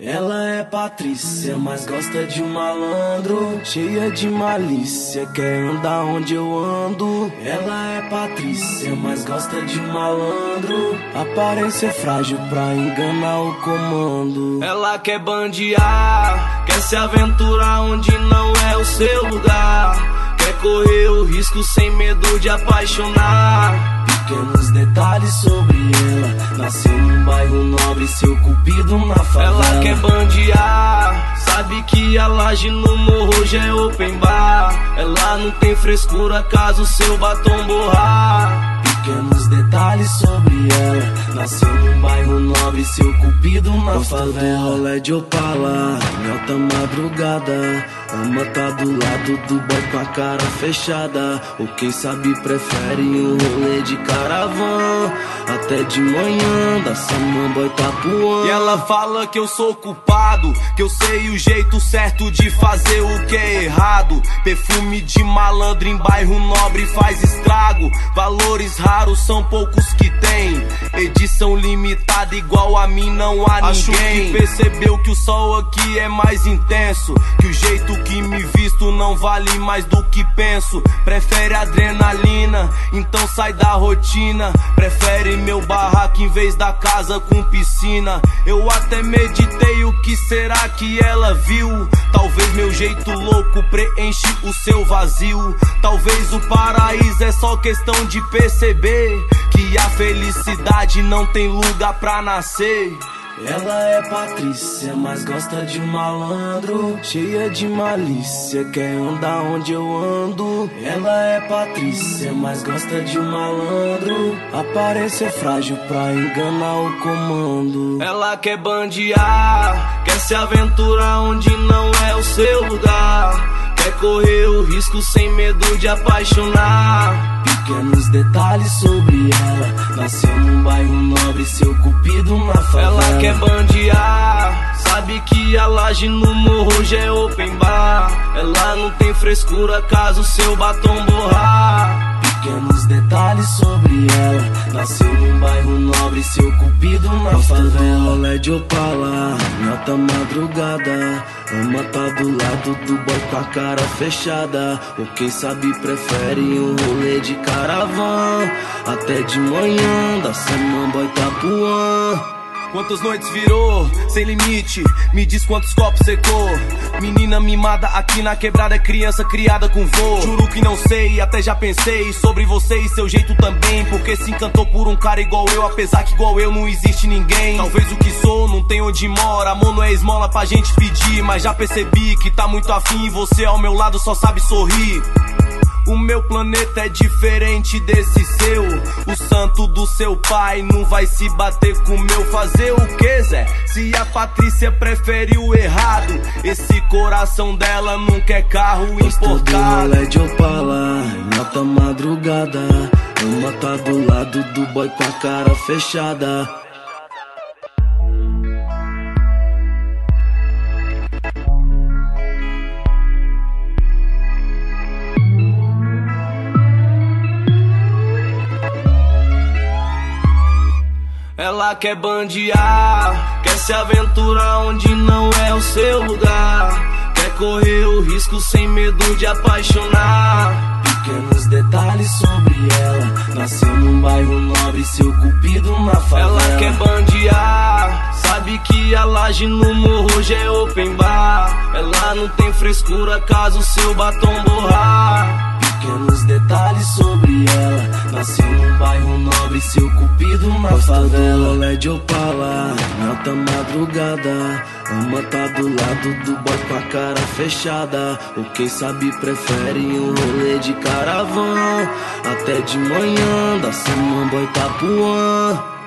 Ela é Patrícia, mas gosta de um malandro. Cheia de malícia, quer andar onde eu ando. Ela é Patrícia, mas gosta de um malandro. Aparência frágil pra enganar o comando. Ela quer bandear, quer se aventurar onde não é o seu lugar. Quer correr o risco sem medo de apaixonar. Pequenos detalhes sobre ela. Nasceu num bairro nobre, seu cupido na favela. Ela quer bandear, sabe que a laje no morro já é open bar. Ela não tem frescura caso seu batom borrar. Pequenos detalhes sobre ela. Nasceu num bairro nobre, seu cupido na Gosta favela. Do rolê de Opala, em alta madrugada. Ama tá do lado do boy com a cara fechada. Ou quem sabe prefere um rolê de caravan. Até de manhã, da samamboy tapuã. E ela fala que eu sou culpado. Que eu sei o jeito certo de fazer o que é errado. Perfume de malandro em bairro nobre faz estrago. Valores raros são poucos que tem. Edição limitada igual a mim não há Acho ninguém. Acho que percebeu que o sol aqui é mais intenso. Que o jeito que me visto não vale mais do que penso. Prefere adrenalina, então sai da rotina. Prefere meu barraco em vez da casa com piscina. Eu até meditei o que será que ela viu. Talvez meu jeito louco preenche o seu vazio. Talvez o paraíso é só questão de perceber que a felicidade não tem lugar pra nascer. Ela é Patrícia, mas gosta de um malandro. Cheia de malícia, quer andar onde eu ando. Ela é Patrícia, mas gosta de um malandro. Aparência frágil pra enganar o comando. Ela quer bandear, quer se aventurar onde não é o seu lugar. Quer correr o risco sem medo de apaixonar. Pequenos detalhes sobre ela. Nasceu num bairro nobre, seu cupido na favela. Ela quer bandear, sabe que a laje no morro já é open bar. Ela não tem frescura caso seu batom borrar. Pequenos detalhes sobre ela. Nasceu num bairro nobre, seu cupido na favela. rolê de Opala, em alta madrugada. Ama tá do lado do boy com a cara fechada. Ou quem sabe prefere um rolê de caravan. Até de manhã, da Samamboy Tapuã. Quantas noites virou, sem limite, me diz quantos copos secou. Menina mimada aqui na quebrada, é criança criada com voo. Juro que não sei, até já pensei sobre você e seu jeito também. Porque se encantou por um cara igual eu, apesar que igual eu não existe ninguém. Talvez o que sou não tem onde mora, amor não é esmola pra gente pedir. Mas já percebi que tá muito afim e você ao meu lado só sabe sorrir. O meu planeta é diferente desse seu. O santo do seu pai não vai se bater com o meu. Fazer o que, Zé? Se a Patrícia prefere o errado, esse coração dela não quer carro importado. Rolê de Opala, alta madrugada. Uma tá do lado do boy com a cara fechada. Ela quer bandear, quer se aventurar onde não é o seu lugar. Quer correr o risco sem medo de apaixonar. Pequenos detalhes sobre ela. Nasceu num bairro nobre, seu cupido na favela. Ela quer bandear, sabe que a laje no morro já é open bar. Ela não tem frescura caso seu batom borrar. Pequenos detalhes sobre ela. Nasceu num bairro nobre, seu cupido Gosta favela. Rolê de Opala, alta madrugada. Ama tá do lado do boy com a cara fechada. Ou quem sabe prefere um rolê de caravan. Até de manhã, da Samamboy Tapuã.